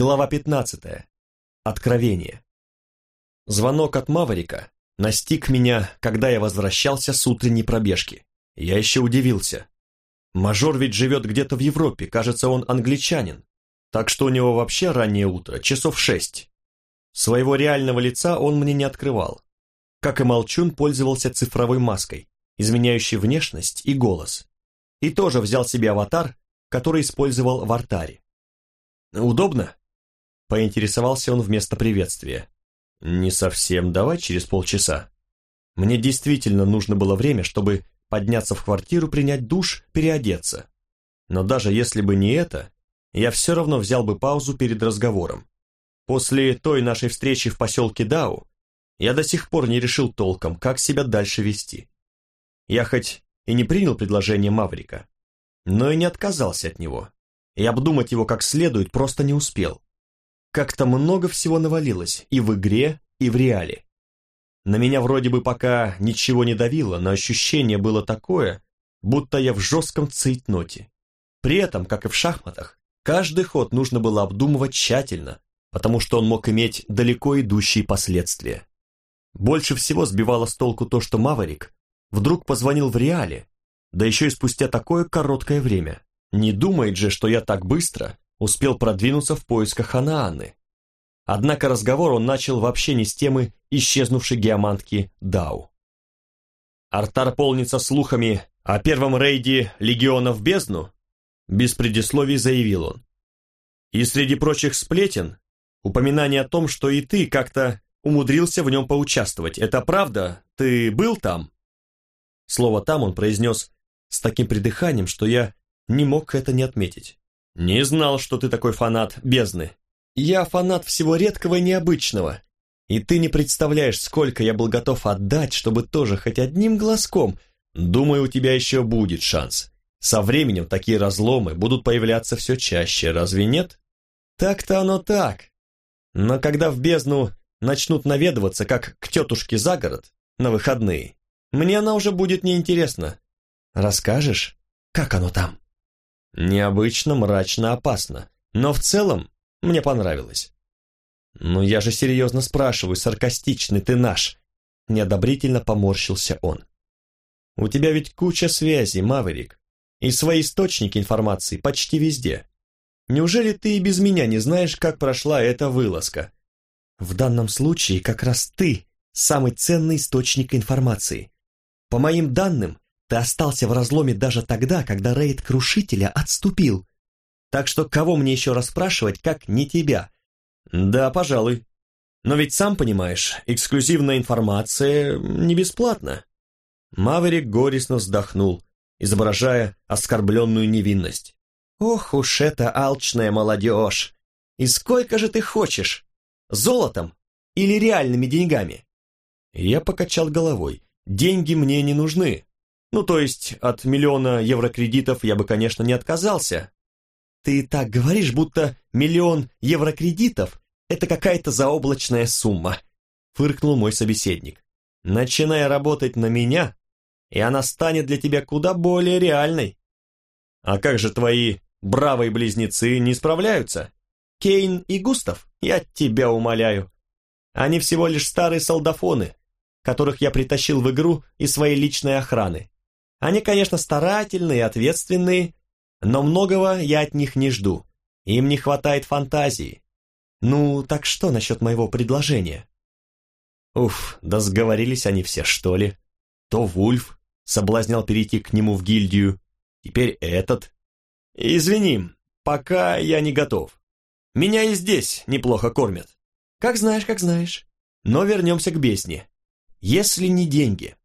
Глава 15. Откровение. Звонок от Маврика настиг меня, когда я возвращался с утренней пробежки. Я еще удивился. Мажор ведь живет где-то в Европе, кажется, он англичанин. Так что у него вообще раннее утро, часов шесть. Своего реального лица он мне не открывал. Как и Молчун, пользовался цифровой маской, изменяющей внешность и голос. И тоже взял себе аватар, который использовал в артаре. «Удобно?» — поинтересовался он вместо приветствия. «Не совсем, давай через полчаса. Мне действительно нужно было время, чтобы подняться в квартиру, принять душ, переодеться. Но даже если бы не это, я все равно взял бы паузу перед разговором. После той нашей встречи в поселке Дау я до сих пор не решил толком, как себя дальше вести. Я хоть и не принял предложение Маврика, но и не отказался от него, и обдумать его как следует просто не успел. Как-то много всего навалилось и в игре, и в реале. На меня вроде бы пока ничего не давило, но ощущение было такое, будто я в жестком цейтноте. При этом, как и в шахматах, каждый ход нужно было обдумывать тщательно, потому что он мог иметь далеко идущие последствия. Больше всего сбивало с толку то, что Маварик вдруг позвонил в реале, да еще и спустя такое короткое время. Не думает же, что я так быстро успел продвинуться в поисках Ханааны. Однако разговор он начал вообще не с темы исчезнувшей геомантки Дау. Артар полнится слухами о первом рейде легиона в бездну, без предисловий заявил он. И среди прочих сплетен, упоминание о том, что и ты как-то умудрился в нем поучаствовать. Это правда? Ты был там? Слово «там» он произнес с таким придыханием, что я не мог это не отметить. Не знал, что ты такой фанат бездны. Я фанат всего редкого и необычного. И ты не представляешь, сколько я был готов отдать, чтобы тоже хоть одним глазком. Думаю, у тебя еще будет шанс. Со временем такие разломы будут появляться все чаще, разве нет? Так-то оно так. Но когда в бездну начнут наведываться, как к тетушке за город, на выходные, мне она уже будет неинтересна. Расскажешь, как оно там? Необычно, мрачно, опасно. Но в целом мне понравилось. «Ну я же серьезно спрашиваю, саркастичный ты наш!» Неодобрительно поморщился он. «У тебя ведь куча связей, Маверик, и свои источники информации почти везде. Неужели ты и без меня не знаешь, как прошла эта вылазка?» «В данном случае как раз ты самый ценный источник информации. По моим данным, ты остался в разломе даже тогда, когда рейд Крушителя отступил. Так что кого мне еще расспрашивать, как не тебя? Да, пожалуй. Но ведь сам понимаешь, эксклюзивная информация не бесплатна. Маверик горестно вздохнул, изображая оскорбленную невинность. Ох уж эта алчная молодежь! И сколько же ты хочешь? Золотом или реальными деньгами? Я покачал головой. Деньги мне не нужны. Ну, то есть, от миллиона еврокредитов я бы, конечно, не отказался, ты так говоришь, будто миллион еврокредитов – это какая-то заоблачная сумма, фыркнул мой собеседник. Начиная работать на меня, и она станет для тебя куда более реальной. А как же твои бравые близнецы не справляются? Кейн и Густав, я тебя умоляю. Они всего лишь старые солдафоны, которых я притащил в игру из своей личной охраны. Они, конечно, старательные и ответственные, но многого я от них не жду. Им не хватает фантазии. Ну, так что насчет моего предложения? Уф, да сговорились они все, что ли? То Вульф соблазнял перейти к нему в гильдию, теперь этот. Извини, пока я не готов. Меня и здесь неплохо кормят. Как знаешь, как знаешь. Но вернемся к бесне. Если не деньги,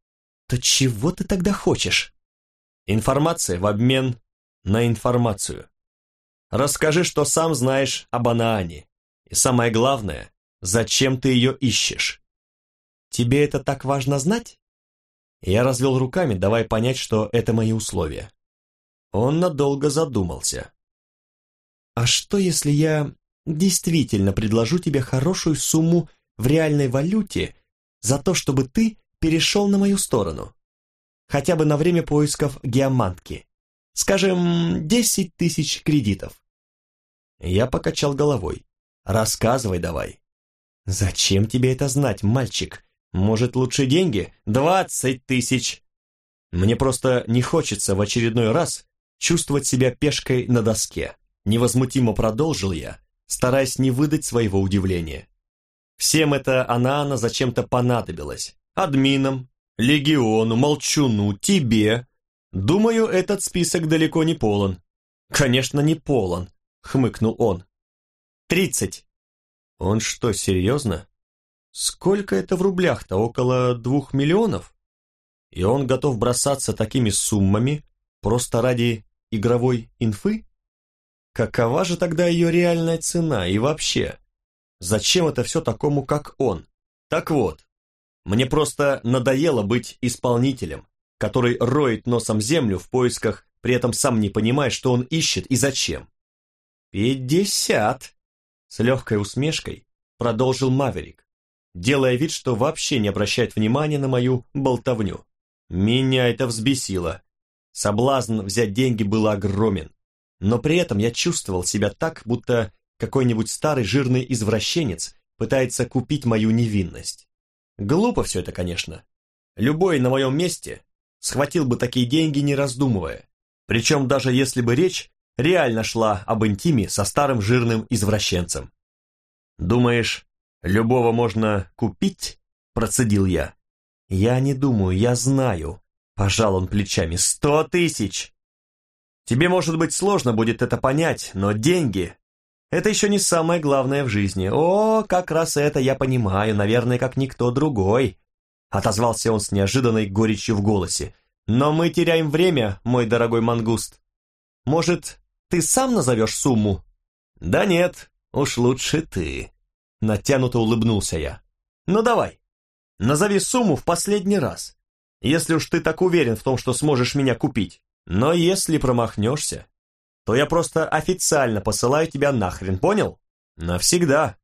то чего ты тогда хочешь? Информация в обмен на информацию. Расскажи, что сам знаешь об Анаане. И самое главное, зачем ты ее ищешь. Тебе это так важно знать? Я развел руками, давая понять, что это мои условия. Он надолго задумался. А что, если я действительно предложу тебе хорошую сумму в реальной валюте за то, чтобы ты перешел на мою сторону? Хотя бы на время поисков геомантки. Скажем, десять тысяч кредитов. Я покачал головой. Рассказывай давай. Зачем тебе это знать, мальчик? Может, лучше деньги? Двадцать тысяч. Мне просто не хочется в очередной раз чувствовать себя пешкой на доске. Невозмутимо продолжил я, стараясь не выдать своего удивления. Всем это она-она зачем-то понадобилась. Админам, легиону, молчуну, тебе. Думаю, этот список далеко не полон. Конечно, не полон, хмыкнул он. Тридцать. Он что, серьезно? Сколько это в рублях-то? Около двух миллионов? И он готов бросаться такими суммами просто ради игровой инфы? Какова же тогда ее реальная цена и вообще? Зачем это все такому, как он? Так вот, мне просто надоело быть исполнителем, который роет носом землю в поисках, при этом сам не понимая, что он ищет и зачем. «Пятьдесят!» С легкой усмешкой продолжил Маверик, делая вид, что вообще не обращает внимания на мою болтовню. Меня это взбесило. Соблазн взять деньги был огромен, но при этом я чувствовал себя так, будто какой-нибудь старый жирный извращенец пытается купить мою невинность. Глупо все это, конечно. Любой на моем месте схватил бы такие деньги, не раздумывая. Причем даже если бы речь реально шла об интиме со старым жирным извращенцем. «Думаешь, любого можно купить?» – процедил я. «Я не думаю, я знаю», – пожал он плечами. «Сто тысяч!» «Тебе, может быть, сложно будет это понять, но деньги – это еще не самое главное в жизни. О, как раз это я понимаю, наверное, как никто другой», – отозвался он с неожиданной горечью в голосе. «Но мы теряем время, мой дорогой мангуст. Может, ты сам назовешь сумму?» «Да нет, уж лучше ты», — натянуто улыбнулся я. «Ну давай, назови сумму в последний раз, если уж ты так уверен в том, что сможешь меня купить. Но если промахнешься, то я просто официально посылаю тебя нахрен, понял? Навсегда.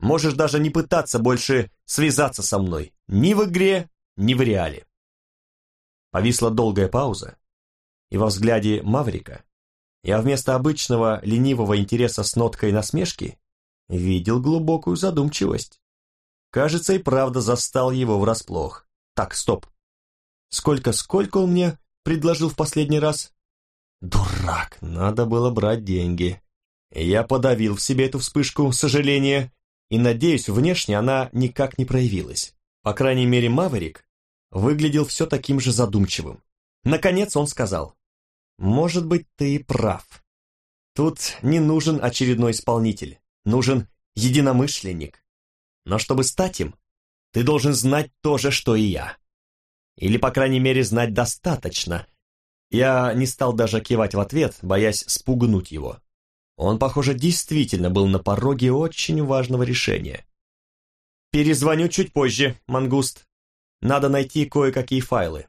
Можешь даже не пытаться больше связаться со мной, ни в игре, ни в реале». Повисла долгая пауза, и во взгляде Маврика я вместо обычного ленивого интереса с ноткой насмешки видел глубокую задумчивость. Кажется, и правда застал его врасплох. Так, стоп. Сколько-сколько он мне предложил в последний раз? Дурак, надо было брать деньги. Я подавил в себе эту вспышку сожаления, и, надеюсь, внешне она никак не проявилась. По крайней мере, Маверик выглядел все таким же задумчивым. Наконец он сказал. Может быть, ты и прав. Тут не нужен очередной исполнитель, нужен единомышленник. Но чтобы стать им, ты должен знать то же, что и я. Или, по крайней мере, знать достаточно. Я не стал даже кивать в ответ, боясь спугнуть его. Он, похоже, действительно был на пороге очень важного решения. «Перезвоню чуть позже, Мангуст. Надо найти кое-какие файлы».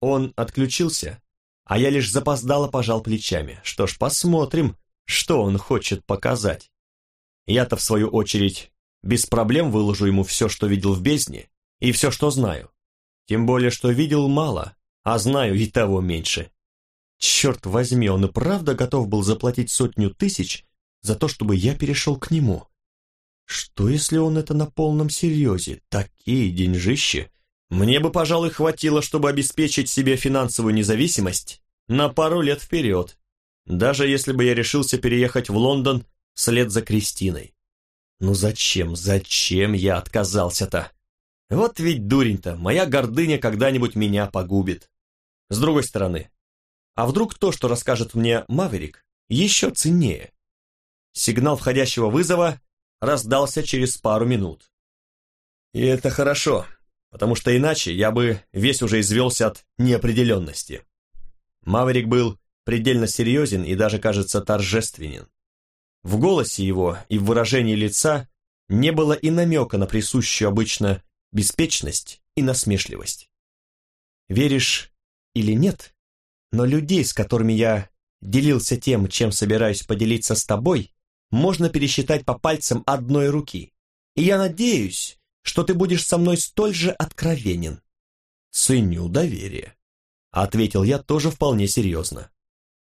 Он отключился, а я лишь запоздало пожал плечами. Что ж, посмотрим, что он хочет показать. Я-то, в свою очередь, без проблем выложу ему все, что видел в бездне, и все, что знаю. Тем более, что видел мало, а знаю и того меньше. Черт возьми, он и правда готов был заплатить сотню тысяч за то, чтобы я перешел к нему. Что, если он это на полном серьезе? Такие деньжищи! Мне бы, пожалуй, хватило, чтобы обеспечить себе финансовую независимость на пару лет вперед, даже если бы я решился переехать в Лондон вслед за Кристиной. Ну зачем, зачем я отказался-то? Вот ведь дурень-то, моя гордыня когда-нибудь меня погубит. С другой стороны, а вдруг то, что расскажет мне Маверик, еще ценнее? Сигнал входящего вызова раздался через пару минут. И это хорошо, потому что иначе я бы весь уже извелся от неопределенности. Маверик был предельно серьезен и даже, кажется, торжественен. В голосе его и в выражении лица не было и намека на присущую обычно беспечность и насмешливость. Веришь или нет, но людей, с которыми я делился тем, чем собираюсь поделиться с тобой, можно пересчитать по пальцам одной руки. И я надеюсь, что ты будешь со мной столь же откровенен. Ценю доверие, ответил я тоже вполне серьезно.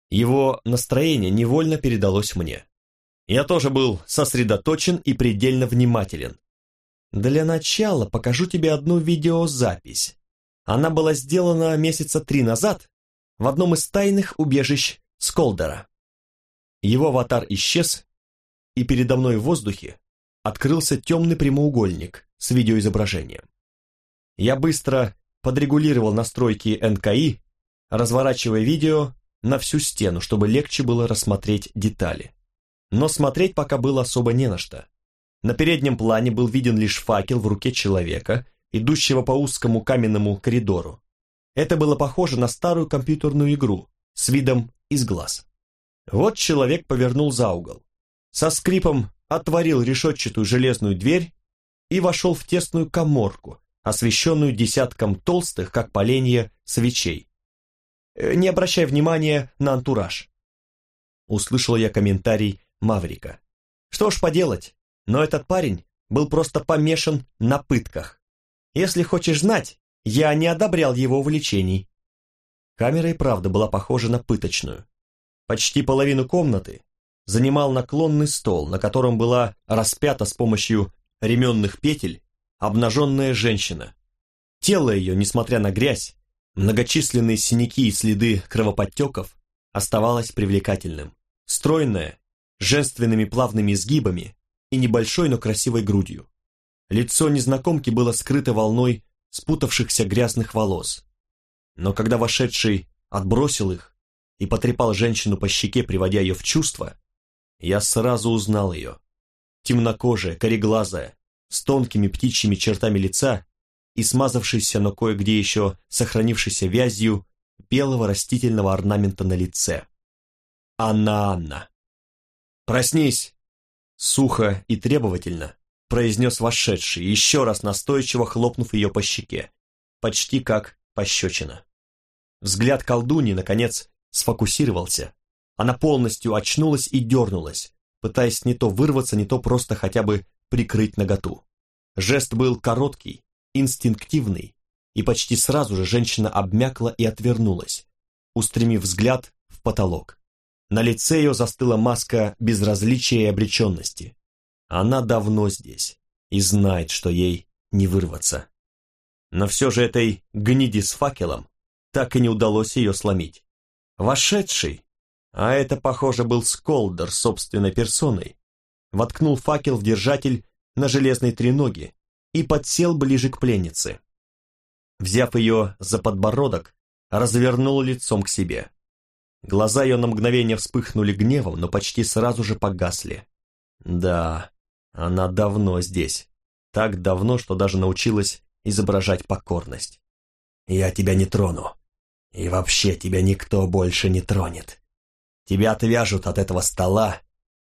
Его настроение невольно передалось мне. Я тоже был сосредоточен и предельно внимателен. Для начала покажу тебе одну видеозапись. Она была сделана месяца три назад в одном из тайных убежищ Сколдера. Его аватар исчез, и передо мной в воздухе открылся темный прямоугольник с видеоизображением. Я быстро подрегулировал настройки НКИ, разворачивая видео на всю стену, чтобы легче было рассмотреть детали. Но смотреть пока было особо не на что. На переднем плане был виден лишь факел в руке человека, идущего по узкому каменному коридору. Это было похоже на старую компьютерную игру с видом из глаз. Вот человек повернул за угол. Со скрипом отворил решетчатую железную дверь и вошел в тесную коморку, освещенную десятком толстых, как поленья, свечей. Э, не обращай внимания на антураж. Услышал я комментарий Маврика. Что ж поделать, но этот парень был просто помешан на пытках. Если хочешь знать, я не одобрял его увлечений. Камера и правда была похожа на пыточную. Почти половину комнаты занимал наклонный стол, на котором была распята с помощью ременных петель обнаженная женщина. Тело ее, несмотря на грязь, многочисленные синяки и следы кровоподтеков, оставалось привлекательным. Стройное, женственными плавными изгибами и небольшой, но красивой грудью. Лицо незнакомки было скрыто волной спутавшихся грязных волос. Но когда вошедший отбросил их и потрепал женщину по щеке, приводя ее в чувство, я сразу узнал ее. Темнокожая, кореглазая, с тонкими птичьими чертами лица и смазавшейся, но кое-где еще сохранившейся вязью белого растительного орнамента на лице. Анна-Анна. «Проснись!» Сухо и требовательно произнес вошедший, еще раз настойчиво хлопнув ее по щеке, почти как пощечина. Взгляд колдуни, наконец, сфокусировался. Она полностью очнулась и дернулась, пытаясь не то вырваться, не то просто хотя бы прикрыть наготу. Жест был короткий, инстинктивный, и почти сразу же женщина обмякла и отвернулась, устремив взгляд в потолок. На лице ее застыла маска безразличия и обреченности. Она давно здесь и знает, что ей не вырваться. Но все же этой гниди с факелом так и не удалось ее сломить. Вошедший, а это, похоже, был Сколдер собственной персоной, воткнул факел в держатель на железной треноге и подсел ближе к пленнице. Взяв ее за подбородок, развернул лицом к себе. Глаза ее на мгновение вспыхнули гневом, но почти сразу же погасли. Да, она давно здесь. Так давно, что даже научилась изображать покорность. «Я тебя не трону. И вообще тебя никто больше не тронет. Тебя отвяжут от этого стола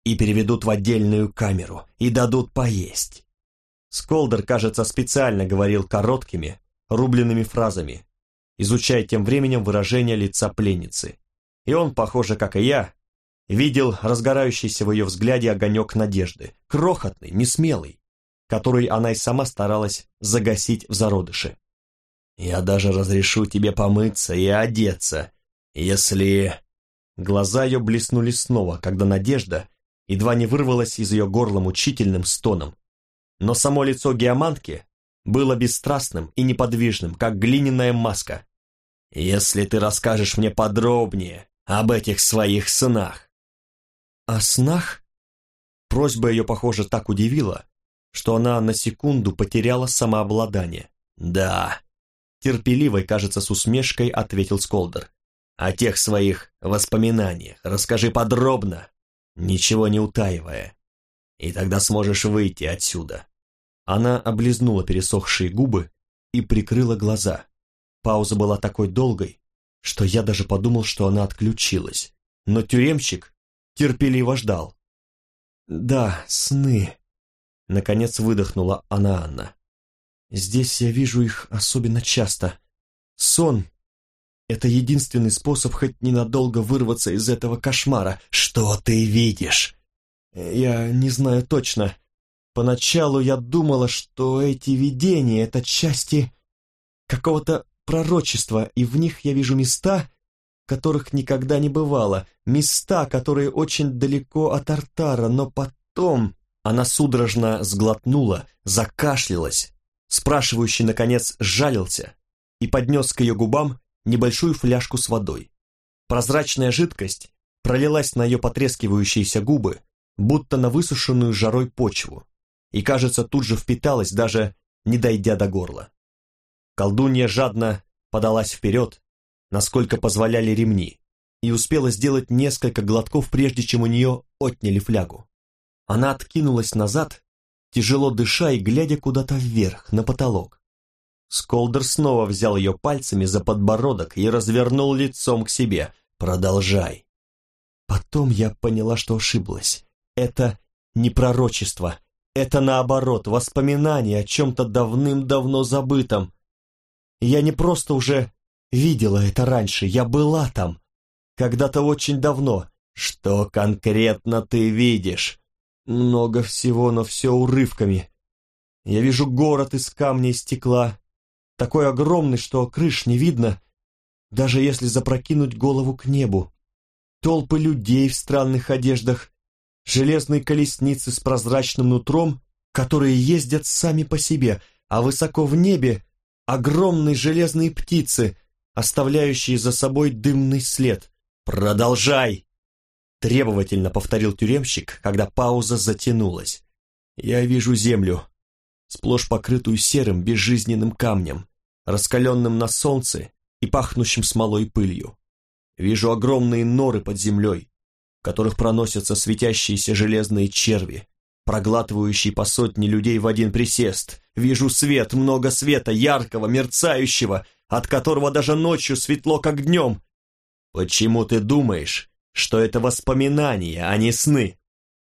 и переведут в отдельную камеру, и дадут поесть. Сколдер, кажется, специально говорил короткими, рубленными фразами, изучая тем временем выражение лица пленницы. И он, похоже, как и я, видел разгорающийся в ее взгляде огонек надежды, крохотный, несмелый, который она и сама старалась загасить в зародыше. «Я даже разрешу тебе помыться и одеться, если...» Глаза ее блеснули снова, когда надежда едва не вырвалась из ее горла мучительным стоном. Но само лицо геомантки было бесстрастным и неподвижным, как глиняная маска. «Если ты расскажешь мне подробнее об этих своих снах». «О снах?» Просьба ее, похоже, так удивила, что она на секунду потеряла самообладание. «Да», — терпеливой, кажется, с усмешкой ответил Сколдер. «О тех своих воспоминаниях расскажи подробно, ничего не утаивая, и тогда сможешь выйти отсюда». Она облизнула пересохшие губы и прикрыла глаза. Пауза была такой долгой, что я даже подумал, что она отключилась. Но тюремщик терпеливо ждал. «Да, сны», — наконец выдохнула она Анна. «Здесь я вижу их особенно часто. Сон это единственный способ хоть ненадолго вырваться из этого кошмара. Что ты видишь? Я не знаю точно. Поначалу я думала, что эти видения — это части какого-то пророчества, и в них я вижу места, которых никогда не бывало, места, которые очень далеко от Артара, но потом... Она судорожно сглотнула, закашлялась. Спрашивающий, наконец, сжалился и поднес к ее губам небольшую фляжку с водой. Прозрачная жидкость пролилась на ее потрескивающиеся губы, будто на высушенную жарой почву, и, кажется, тут же впиталась, даже не дойдя до горла. Колдунья жадно подалась вперед, насколько позволяли ремни, и успела сделать несколько глотков, прежде чем у нее отняли флягу. Она откинулась назад, тяжело дыша и глядя куда-то вверх, на потолок. Сколдер снова взял ее пальцами за подбородок и развернул лицом к себе. «Продолжай». Потом я поняла, что ошиблась. Это не пророчество, это наоборот, воспоминание о чем-то давным-давно забытом. Я не просто уже видела это раньше, я была там. Когда-то очень давно. Что конкретно ты видишь? Много всего, но все урывками. Я вижу город из камня и стекла, такой огромный, что крыш не видно, даже если запрокинуть голову к небу. Толпы людей в странных одеждах, железные колесницы с прозрачным нутром, которые ездят сами по себе, а высоко в небе огромные железные птицы, оставляющие за собой дымный след. «Продолжай!» Требовательно повторил тюремщик, когда пауза затянулась. «Я вижу землю, сплошь покрытую серым безжизненным камнем, раскаленным на солнце и пахнущим смолой пылью. Вижу огромные норы под землей, в которых проносятся светящиеся железные черви, проглатывающие по сотне людей в один присест. Вижу свет, много света, яркого, мерцающего, от которого даже ночью светло, как днем. Почему ты думаешь, что это воспоминания, а не сны?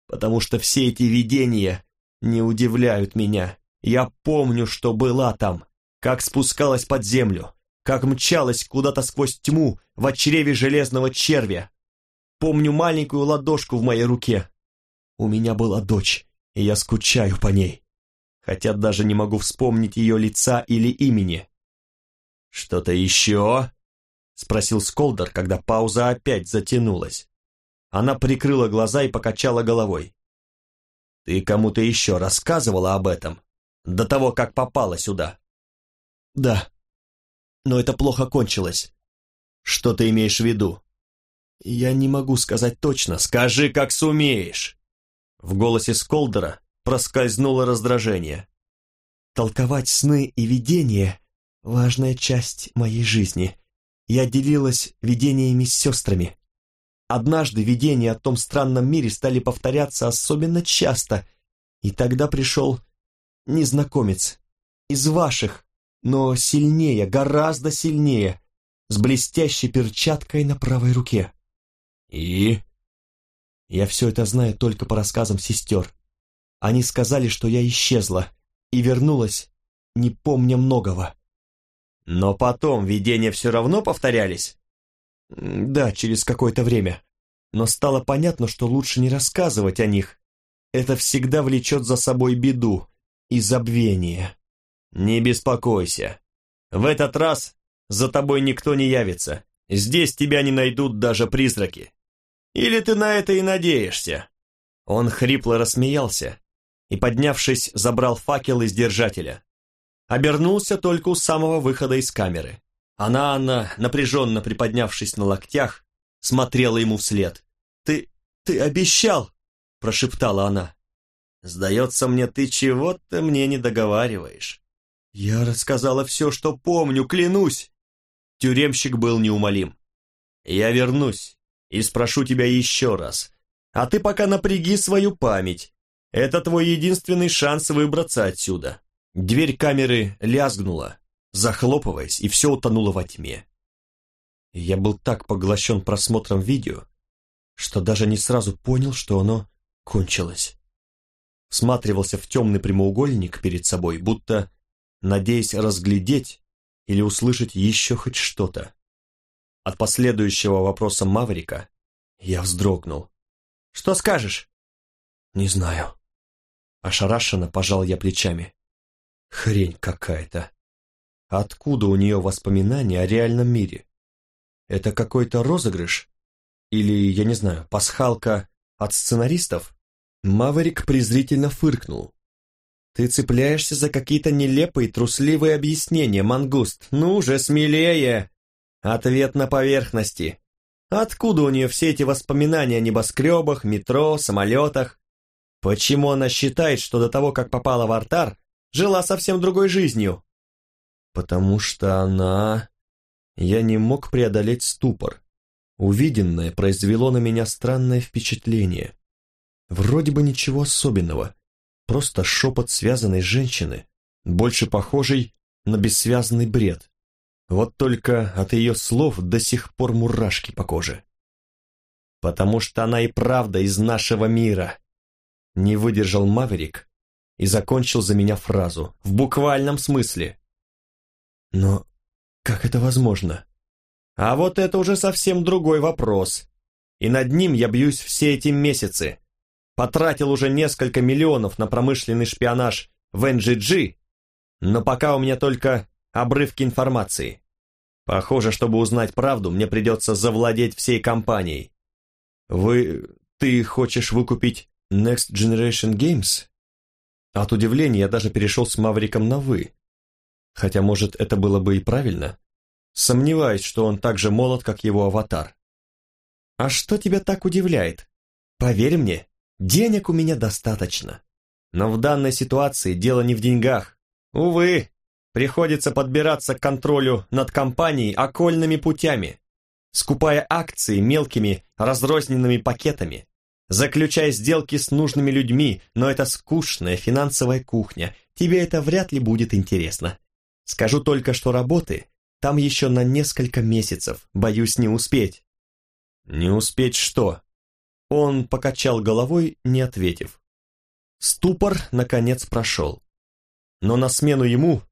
Потому что все эти видения не удивляют меня. Я помню, что была там, как спускалась под землю, как мчалась куда-то сквозь тьму в чреве железного червя. Помню маленькую ладошку в моей руке. У меня была дочь, и я скучаю по ней, хотя даже не могу вспомнить ее лица или имени. «Что-то еще?» — спросил Сколдер, когда пауза опять затянулась. Она прикрыла глаза и покачала головой. «Ты кому-то еще рассказывала об этом? До того, как попала сюда?» «Да», но это плохо кончилось. Что ты имеешь в виду? Я не могу сказать точно. Скажи, как сумеешь. В голосе Сколдера проскользнуло раздражение. Толковать сны и видения — важная часть моей жизни. Я делилась видениями с сестрами. Однажды видения о том странном мире стали повторяться особенно часто, и тогда пришел незнакомец из ваших, но сильнее, гораздо сильнее, с блестящей перчаткой на правой руке. И? Я все это знаю только по рассказам сестер. Они сказали, что я исчезла и вернулась, не помня многого. Но потом видения все равно повторялись? Да, через какое-то время. Но стало понятно, что лучше не рассказывать о них. Это всегда влечет за собой беду и забвение. «Не беспокойся. В этот раз за тобой никто не явится. Здесь тебя не найдут даже призраки. Или ты на это и надеешься?» Он хрипло рассмеялся и, поднявшись, забрал факел из держателя. Обернулся только у самого выхода из камеры. Она, Анна, напряженно приподнявшись на локтях, смотрела ему вслед. «Ты... ты обещал!» – прошептала она. «Сдается мне, ты чего-то мне не договариваешь. «Я рассказала все, что помню, клянусь!» Тюремщик был неумолим. «Я вернусь и спрошу тебя еще раз. А ты пока напряги свою память. Это твой единственный шанс выбраться отсюда». Дверь камеры лязгнула, захлопываясь, и все утонуло во тьме. Я был так поглощен просмотром видео, что даже не сразу понял, что оно кончилось. Всматривался в темный прямоугольник перед собой, будто надеясь разглядеть или услышать еще хоть что-то. От последующего вопроса Маврика я вздрогнул. «Что скажешь?» «Не знаю». Ошарашенно пожал я плечами. Хрень какая-то. Откуда у нее воспоминания о реальном мире? Это какой-то розыгрыш? Или, я не знаю, пасхалка от сценаристов? Маверик презрительно фыркнул. Ты цепляешься за какие-то нелепые трусливые объяснения, мангуст. Ну же, смелее! Ответ на поверхности. Откуда у нее все эти воспоминания о небоскребах, метро, самолетах? Почему она считает, что до того, как попала в артар, жила совсем другой жизнью? Потому что она... Я не мог преодолеть ступор. Увиденное произвело на меня странное впечатление. Вроде бы ничего особенного, просто шепот связанной женщины, больше похожий на бессвязный бред. Вот только от ее слов до сих пор мурашки по коже. «Потому что она и правда из нашего мира!» Не выдержал Маверик и закончил за меня фразу, в буквальном смысле. «Но как это возможно?» «А вот это уже совсем другой вопрос. И над ним я бьюсь все эти месяцы. Потратил уже несколько миллионов на промышленный шпионаж в NGG, но пока у меня только обрывки информации. Похоже, чтобы узнать правду, мне придется завладеть всей компанией. Вы... ты хочешь выкупить Next Generation Games? От удивления я даже перешел с Мавриком на «вы». Хотя, может, это было бы и правильно. Сомневаюсь, что он так же молод, как его аватар. А что тебя так удивляет? Поверь мне, денег у меня достаточно. Но в данной ситуации дело не в деньгах. Увы, Приходится подбираться к контролю над компанией окольными путями, скупая акции мелкими разрозненными пакетами, заключая сделки с нужными людьми, но это скучная финансовая кухня, тебе это вряд ли будет интересно. Скажу только, что работы там еще на несколько месяцев, боюсь не успеть. Не успеть что? Он покачал головой, не ответив. Ступор, наконец, прошел. Но на смену ему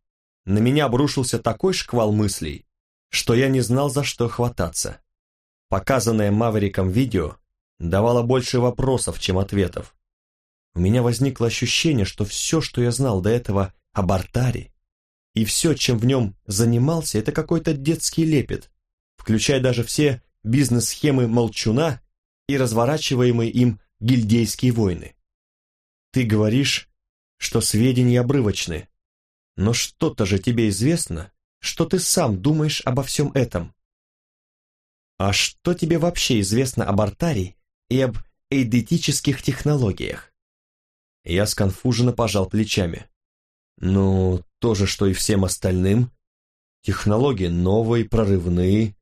на меня обрушился такой шквал мыслей, что я не знал, за что хвататься. Показанное Мавериком видео давало больше вопросов, чем ответов. У меня возникло ощущение, что все, что я знал до этого об Артаре, и все, чем в нем занимался, это какой-то детский лепет, включая даже все бизнес-схемы Молчуна и разворачиваемые им гильдейские войны. Ты говоришь, что сведения обрывочны, но что-то же тебе известно, что ты сам думаешь обо всем этом. А что тебе вообще известно об артаре и об эйдетических технологиях? Я сконфуженно пожал плечами. Ну, то же, что и всем остальным. Технологии новые, прорывные,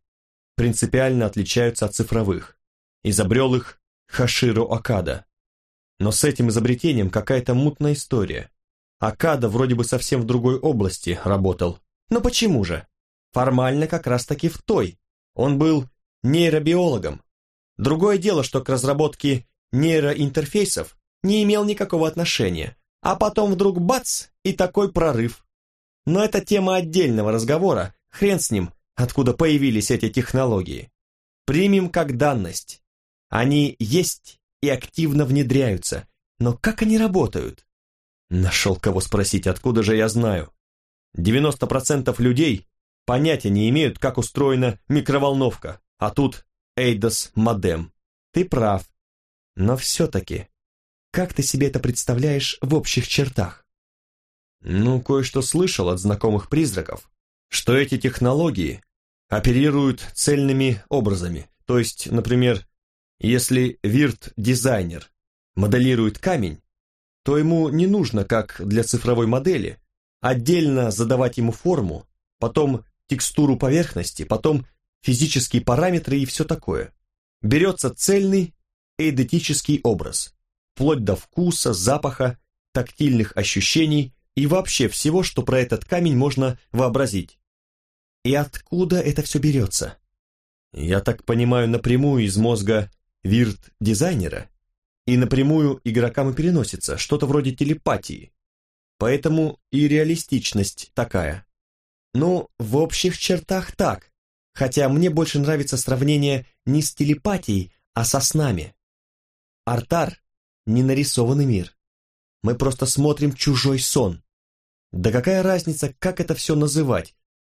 принципиально отличаются от цифровых. Изобрел их Хаширо Акада. Но с этим изобретением какая-то мутная история. Акада вроде бы совсем в другой области работал. Но почему же? Формально как раз-таки в той. Он был нейробиологом. Другое дело, что к разработке нейроинтерфейсов не имел никакого отношения. А потом вдруг бац, и такой прорыв. Но это тема отдельного разговора, хрен с ним, откуда появились эти технологии. Примем как данность. Они есть и активно внедряются, но как они работают? Нашел кого спросить, откуда же я знаю. 90% людей понятия не имеют, как устроена микроволновка, а тут Эйдос модем. Ты прав. Но все-таки, как ты себе это представляешь в общих чертах? Ну, кое-что слышал от знакомых призраков, что эти технологии оперируют цельными образами. То есть, например, если вирт-дизайнер моделирует камень, то ему не нужно, как для цифровой модели, отдельно задавать ему форму, потом текстуру поверхности, потом физические параметры и все такое. Берется цельный эйдетический образ, вплоть до вкуса, запаха, тактильных ощущений и вообще всего, что про этот камень можно вообразить. И откуда это все берется? Я так понимаю, напрямую из мозга вирт-дизайнера? И напрямую игрокам и переносится, что-то вроде телепатии. Поэтому и реалистичность такая. Ну, в общих чертах так, хотя мне больше нравится сравнение не с телепатией, а со снами. Артар — не нарисованный мир. Мы просто смотрим чужой сон. Да какая разница, как это все называть?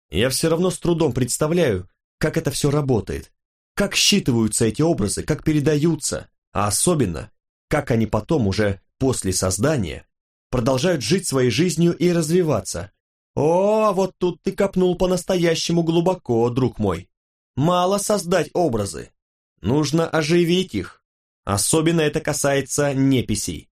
Я все равно с трудом представляю, как это все работает, как считываются эти образы, как передаются, а особенно, как они потом уже после создания продолжают жить своей жизнью и развиваться. О, вот тут ты копнул по-настоящему глубоко, друг мой. Мало создать образы, нужно оживить их. Особенно это касается неписей.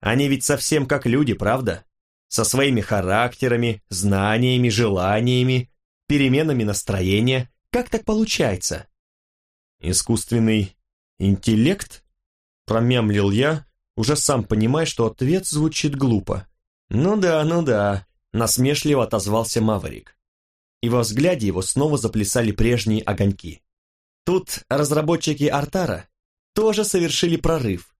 Они ведь совсем как люди, правда? Со своими характерами, знаниями, желаниями, переменами настроения. Как так получается? Искусственный интеллект? Промямлил я, уже сам понимая, что ответ звучит глупо. Ну да, ну да, насмешливо отозвался Маврик. И во взгляде его снова заплясали прежние огоньки. Тут разработчики Артара тоже совершили прорыв,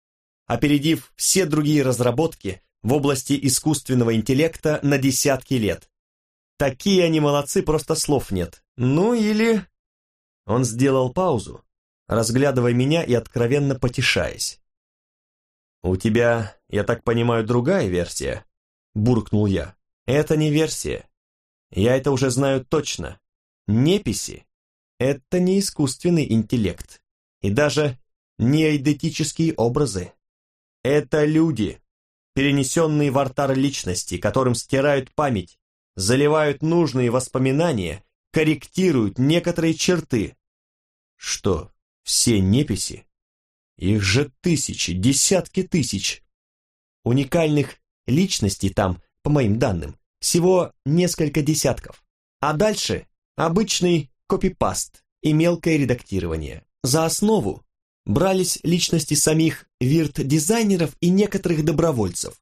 опередив все другие разработки в области искусственного интеллекта на десятки лет. Такие они молодцы, просто слов нет. Ну или... Он сделал паузу, разглядывая меня и откровенно потешаясь. «У тебя, я так понимаю, другая версия?» – буркнул я. «Это не версия. Я это уже знаю точно. Неписи – это не искусственный интеллект. И даже не эйдетические образы. Это люди, перенесенные в артар личности, которым стирают память, заливают нужные воспоминания, корректируют некоторые черты. Что, все неписи? Их же тысячи, десятки тысяч. Уникальных личностей там, по моим данным, всего несколько десятков. А дальше обычный копипаст и мелкое редактирование. За основу брались личности самих вирт-дизайнеров и некоторых добровольцев.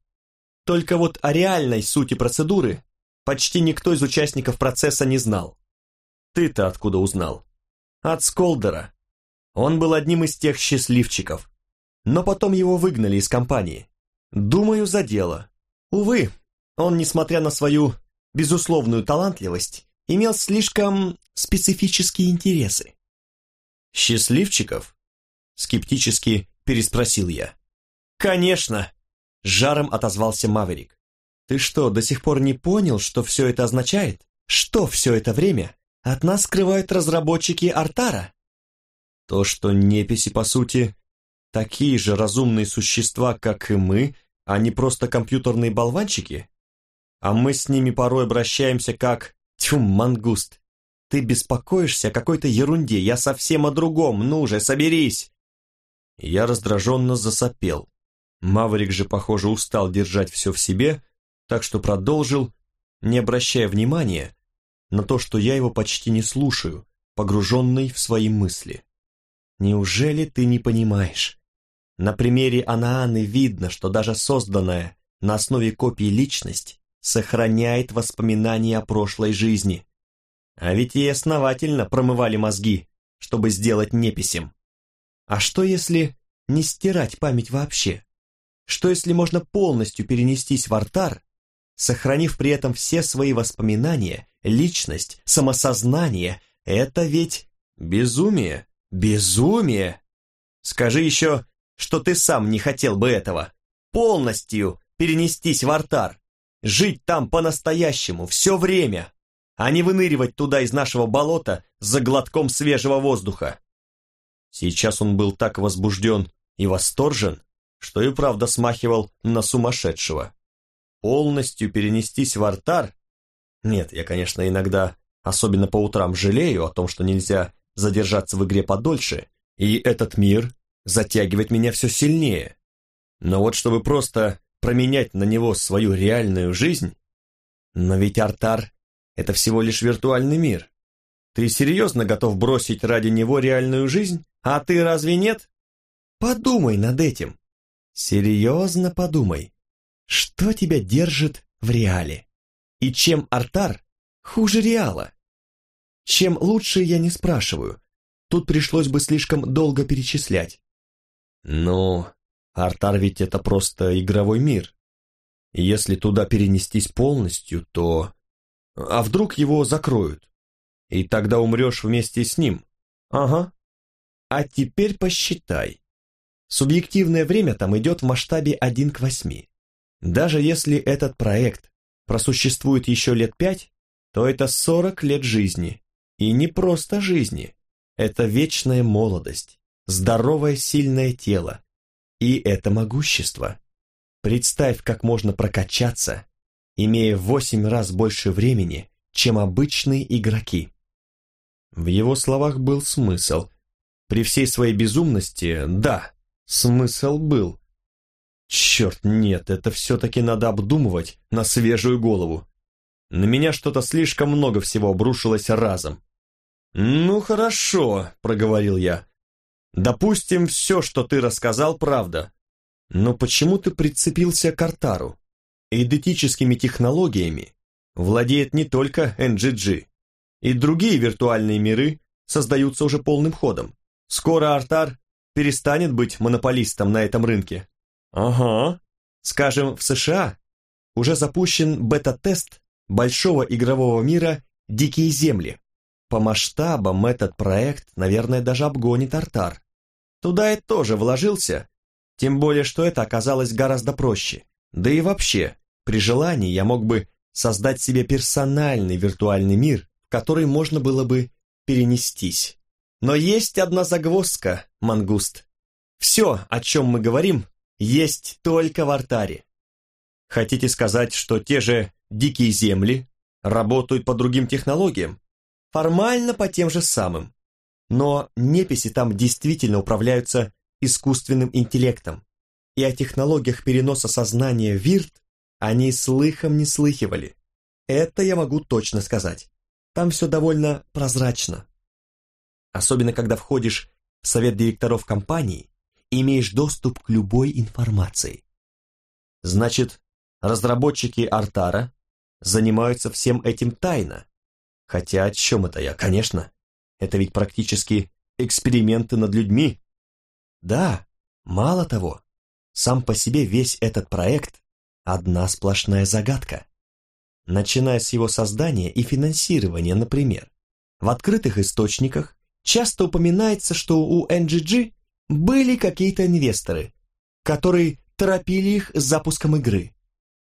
Только вот о реальной сути процедуры почти никто из участников процесса не знал. Ты-то откуда узнал? От Сколдера. Он был одним из тех счастливчиков. Но потом его выгнали из компании. Думаю, за дело. Увы, он, несмотря на свою безусловную талантливость, имел слишком специфические интересы. Счастливчиков? Скептически переспросил я. «Конечно!» — жаром отозвался Маверик. «Ты что, до сих пор не понял, что все это означает? Что все это время от нас скрывают разработчики Артара?» То, что неписи, по сути, такие же разумные существа, как и мы, а не просто компьютерные болванчики? А мы с ними порой обращаемся как «Тьфу, мангуст, ты беспокоишься о какой-то ерунде, я совсем о другом, ну же, соберись!» Я раздраженно засопел. Маврик же, похоже, устал держать все в себе, так что продолжил, не обращая внимания на то, что я его почти не слушаю, погруженный в свои мысли. «Неужели ты не понимаешь? На примере Анааны видно, что даже созданная на основе копии личность сохраняет воспоминания о прошлой жизни. А ведь ей основательно промывали мозги, чтобы сделать неписем. А что если не стирать память вообще? Что если можно полностью перенестись в артар, сохранив при этом все свои воспоминания, личность, самосознание? Это ведь безумие, безумие! Скажи еще, что ты сам не хотел бы этого. Полностью перенестись в артар, жить там по-настоящему, все время, а не выныривать туда из нашего болота за глотком свежего воздуха. Сейчас он был так возбужден и восторжен, что и правда смахивал на сумасшедшего. Полностью перенестись в артар? Нет, я, конечно, иногда, особенно по утрам, жалею о том, что нельзя задержаться в игре подольше, и этот мир затягивает меня все сильнее. Но вот чтобы просто променять на него свою реальную жизнь... Но ведь артар — это всего лишь виртуальный мир. Ты серьезно готов бросить ради него реальную жизнь? А ты разве нет? Подумай над этим. Серьезно подумай. Что тебя держит в реале? И чем артар хуже реала? Чем лучше, я не спрашиваю. Тут пришлось бы слишком долго перечислять. Но артар ведь это просто игровой мир. Если туда перенестись полностью, то... А вдруг его закроют? И тогда умрешь вместе с ним. Ага. А теперь посчитай. Субъективное время там идет в масштабе 1 к 8. Даже если этот проект просуществует еще лет 5, то это 40 лет жизни. И не просто жизни. Это вечная молодость, здоровое сильное тело. И это могущество. Представь, как можно прокачаться, имея в восемь раз больше времени, чем обычные игроки. В его словах был смысл. При всей своей безумности, да, смысл был. Черт, нет, это все-таки надо обдумывать на свежую голову. На меня что-то слишком много всего обрушилось разом. «Ну хорошо», — проговорил я. «Допустим, все, что ты рассказал, правда. Но почему ты прицепился к Артару? Эдетическими технологиями владеет не только NGG. И другие виртуальные миры создаются уже полным ходом. Скоро Артар перестанет быть монополистом на этом рынке. Ага. Скажем, в США уже запущен бета-тест большого игрового мира «Дикие земли». По масштабам этот проект, наверное, даже обгонит Артар. Туда я тоже вложился, тем более, что это оказалось гораздо проще. Да и вообще, при желании я мог бы создать себе персональный виртуальный мир, в который можно было бы перенестись. Но есть одна загвоздка, мангуст. Все, о чем мы говорим, есть только в артаре. Хотите сказать, что те же дикие земли работают по другим технологиям? Формально по тем же самым. Но неписи там действительно управляются искусственным интеллектом. И о технологиях переноса сознания ВИРТ они слыхом не слыхивали. Это я могу точно сказать. Там все довольно прозрачно. Особенно, когда входишь в совет директоров компании и имеешь доступ к любой информации. Значит, разработчики Артара занимаются всем этим тайно. Хотя о чем это я? Конечно, это ведь практически эксперименты над людьми. Да, мало того, сам по себе весь этот проект – одна сплошная загадка начиная с его создания и финансирования, например. В открытых источниках часто упоминается, что у NGG были какие-то инвесторы, которые торопили их с запуском игры.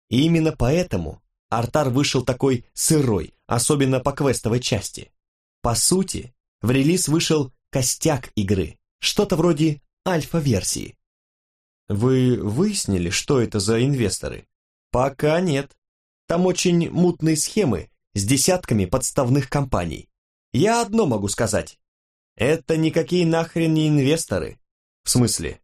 И именно поэтому Артар вышел такой сырой, особенно по квестовой части. По сути, в релиз вышел костяк игры, что-то вроде альфа-версии. Вы выяснили, что это за инвесторы? Пока нет. Там очень мутные схемы с десятками подставных компаний. Я одно могу сказать. Это никакие нахрен не инвесторы. В смысле?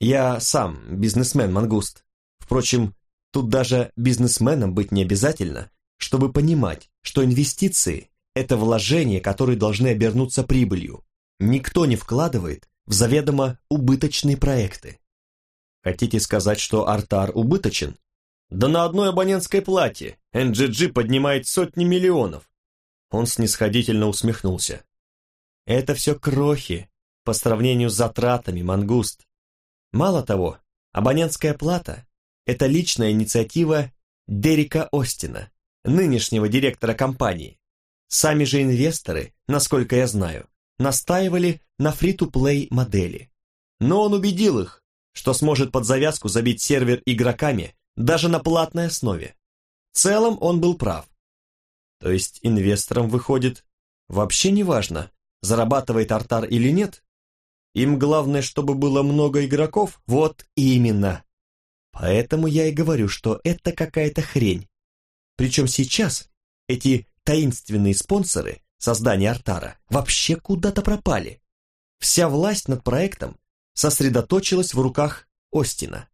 Я сам бизнесмен-мангуст. Впрочем, тут даже бизнесменом быть не обязательно, чтобы понимать, что инвестиции – это вложения, которые должны обернуться прибылью. Никто не вкладывает в заведомо убыточные проекты. Хотите сказать, что Артар убыточен? Да на одной абонентской плате NGG поднимает сотни миллионов. Он снисходительно усмехнулся. Это все крохи по сравнению с затратами, мангуст. Мало того, абонентская плата – это личная инициатива Дерека Остина, нынешнего директора компании. Сами же инвесторы, насколько я знаю, настаивали на фри-то-плей модели. Но он убедил их, что сможет под завязку забить сервер игроками даже на платной основе. В целом он был прав. То есть инвесторам выходит вообще не важно, зарабатывает Артар или нет. Им главное, чтобы было много игроков, вот именно. Поэтому я и говорю, что это какая-то хрень. Причем сейчас эти таинственные спонсоры создания Артара вообще куда-то пропали. Вся власть над проектом сосредоточилась в руках Остина.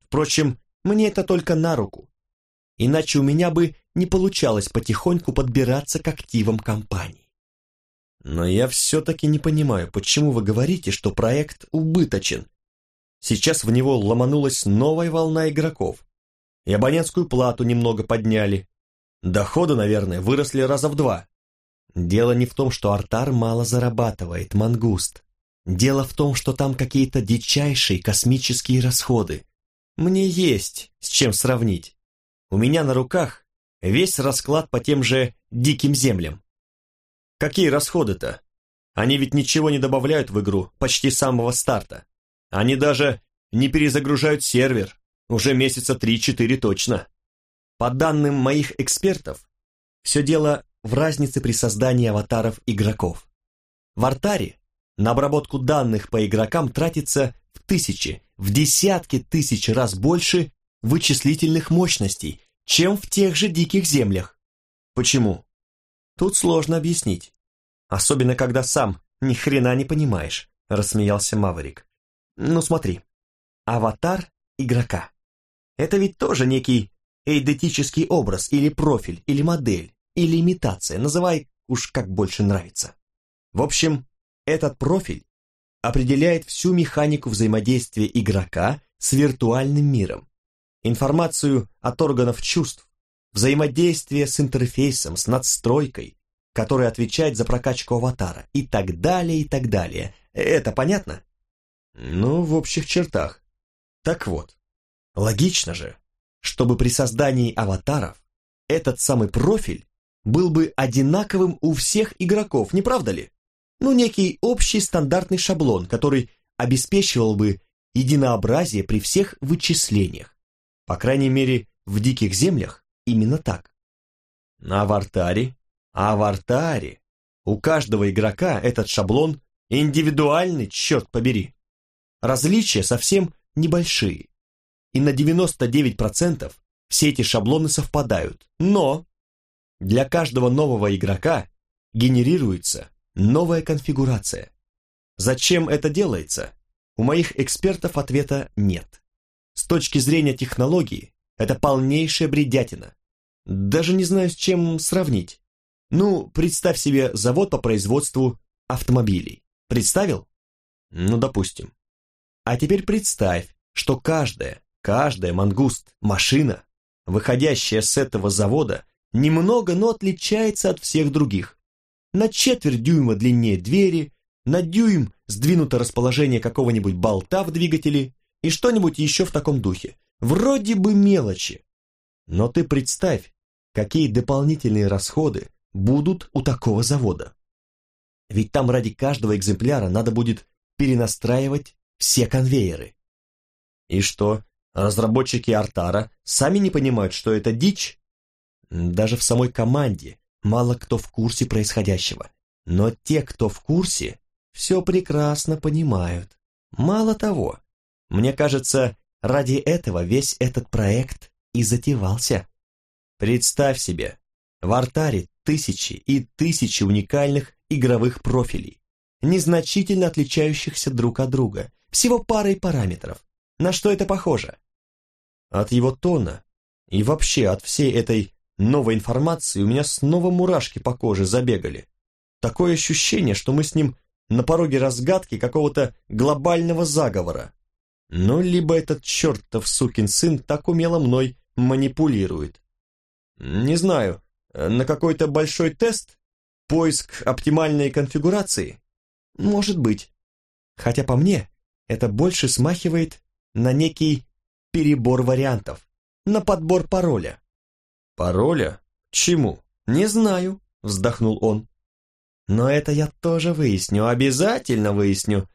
Впрочем, мне это только на руку. Иначе у меня бы не получалось потихоньку подбираться к активам компании. Но я все-таки не понимаю, почему вы говорите, что проект убыточен. Сейчас в него ломанулась новая волна игроков. И абонентскую плату немного подняли. Доходы, наверное, выросли раза в два. Дело не в том, что Артар мало зарабатывает, мангуст. Дело в том, что там какие-то дичайшие космические расходы. Мне есть с чем сравнить. У меня на руках весь расклад по тем же диким землям. Какие расходы-то? Они ведь ничего не добавляют в игру почти с самого старта. Они даже не перезагружают сервер, уже месяца 3-4 точно. По данным моих экспертов, все дело в разнице при создании аватаров игроков. В артаре на обработку данных по игрокам тратится в тысячи, в десятки тысяч раз больше вычислительных мощностей, чем в тех же диких землях. Почему? Тут сложно объяснить. Особенно, когда сам ни хрена не понимаешь, рассмеялся Маврик. Ну смотри, аватар игрока. Это ведь тоже некий эйдетический образ, или профиль, или модель, или имитация, называй уж как больше нравится. В общем, этот профиль определяет всю механику взаимодействия игрока с виртуальным миром, информацию от органов чувств, взаимодействие с интерфейсом, с надстройкой, которая отвечает за прокачку аватара и так далее, и так далее. Это понятно? Ну, в общих чертах. Так вот, логично же, чтобы при создании аватаров этот самый профиль был бы одинаковым у всех игроков, не правда ли? Ну, некий общий стандартный шаблон, который обеспечивал бы единообразие при всех вычислениях. По крайней мере, в диких землях именно так. На Авартаре, а в Артаре у каждого игрока этот шаблон индивидуальный, черт побери. Различия совсем небольшие, и на 99% все эти шаблоны совпадают, но для каждого нового игрока генерируется новая конфигурация. Зачем это делается? У моих экспертов ответа нет. С точки зрения технологии, это полнейшая бредятина. Даже не знаю, с чем сравнить. Ну, представь себе завод по производству автомобилей. Представил? Ну, допустим. А теперь представь, что каждая, каждая мангуст, машина, выходящая с этого завода, немного, но отличается от всех других. На четверть дюйма длиннее двери, на дюйм сдвинуто расположение какого-нибудь болта в двигателе и что-нибудь еще в таком духе. Вроде бы мелочи. Но ты представь, какие дополнительные расходы будут у такого завода. Ведь там ради каждого экземпляра надо будет перенастраивать все конвейеры. И что, разработчики Артара сами не понимают, что это дичь? Даже в самой команде мало кто в курсе происходящего. Но те, кто в курсе, все прекрасно понимают. Мало того, мне кажется, ради этого весь этот проект и затевался. Представь себе, в Артаре тысячи и тысячи уникальных игровых профилей, незначительно отличающихся друг от друга, всего парой параметров. На что это похоже? От его тона и вообще от всей этой новой информации у меня снова мурашки по коже забегали. Такое ощущение, что мы с ним на пороге разгадки какого-то глобального заговора. Ну, либо этот чертов сукин сын так умело мной манипулирует. Не знаю, на какой-то большой тест? Поиск оптимальной конфигурации? Может быть. Хотя по мне, это больше смахивает на некий перебор вариантов, на подбор пароля. Пароля? Чему? Не знаю, вздохнул он. Но это я тоже выясню, обязательно выясню.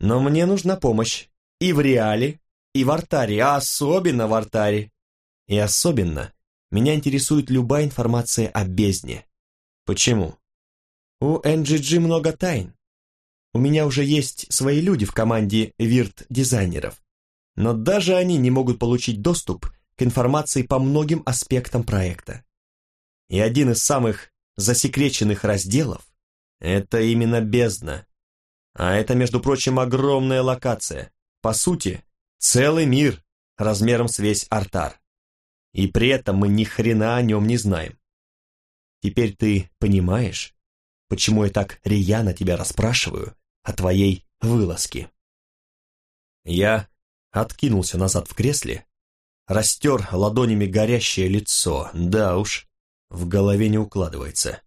Но мне нужна помощь и в реале, и в артаре, а особенно в артаре. И особенно меня интересует любая информация о бездне. Почему? У NGG много тайн. У меня уже есть свои люди в команде вирт-дизайнеров. Но даже они не могут получить доступ к информации по многим аспектам проекта. И один из самых засекреченных разделов – это именно бездна. А это, между прочим, огромная локация. По сути, целый мир размером с весь Артар. И при этом мы ни хрена о нем не знаем. Теперь ты понимаешь, почему я так рьяно тебя расспрашиваю о твоей вылазке? Я откинулся назад в кресле, растер ладонями горящее лицо, да уж, в голове не укладывается.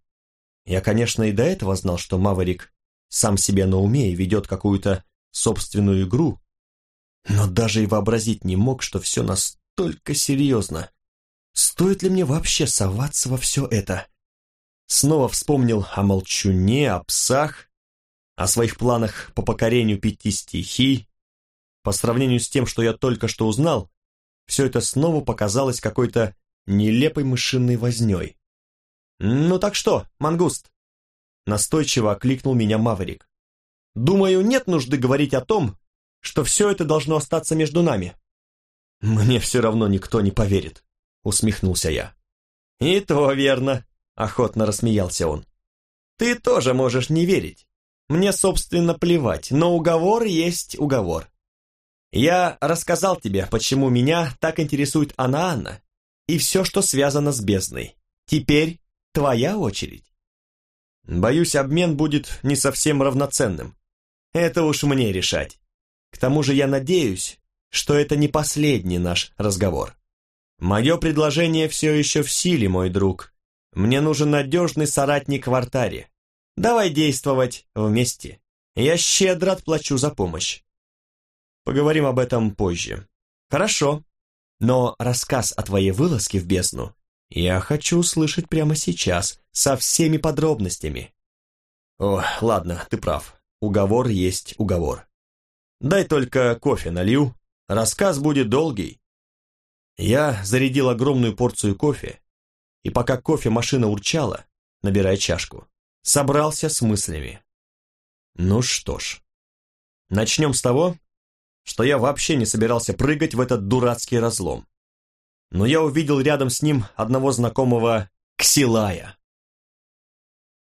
Я, конечно, и до этого знал, что Маварик сам себе на уме и ведет какую-то собственную игру, но даже и вообразить не мог, что все настолько серьезно. Стоит ли мне вообще соваться во все это? Снова вспомнил о молчуне, о псах, о своих планах по покорению пяти стихий. По сравнению с тем, что я только что узнал, все это снова показалось какой-то нелепой мышиной возней. «Ну так что, мангуст?» Настойчиво окликнул меня Маврик. «Думаю, нет нужды говорить о том, что все это должно остаться между нами». «Мне все равно никто не поверит», — усмехнулся я. «И то верно», — охотно рассмеялся он. «Ты тоже можешь не верить. Мне, собственно, плевать, но уговор есть уговор. Я рассказал тебе, почему меня так интересует Анна-Анна и все, что связано с бездной. Теперь твоя очередь. Боюсь, обмен будет не совсем равноценным. Это уж мне решать. К тому же я надеюсь, что это не последний наш разговор. Мое предложение все еще в силе, мой друг. Мне нужен надежный соратник в артаре. Давай действовать вместе. Я щедро отплачу за помощь. Поговорим об этом позже. Хорошо. Но рассказ о твоей вылазке в бездну я хочу услышать прямо сейчас, со всеми подробностями. О, ладно, ты прав. Уговор есть уговор. Дай только кофе налью. Рассказ будет долгий. Я зарядил огромную порцию кофе, и пока кофемашина урчала, набирая чашку, собрался с мыслями. Ну что ж, начнем с того, что я вообще не собирался прыгать в этот дурацкий разлом. Но я увидел рядом с ним одного знакомого Ксилая.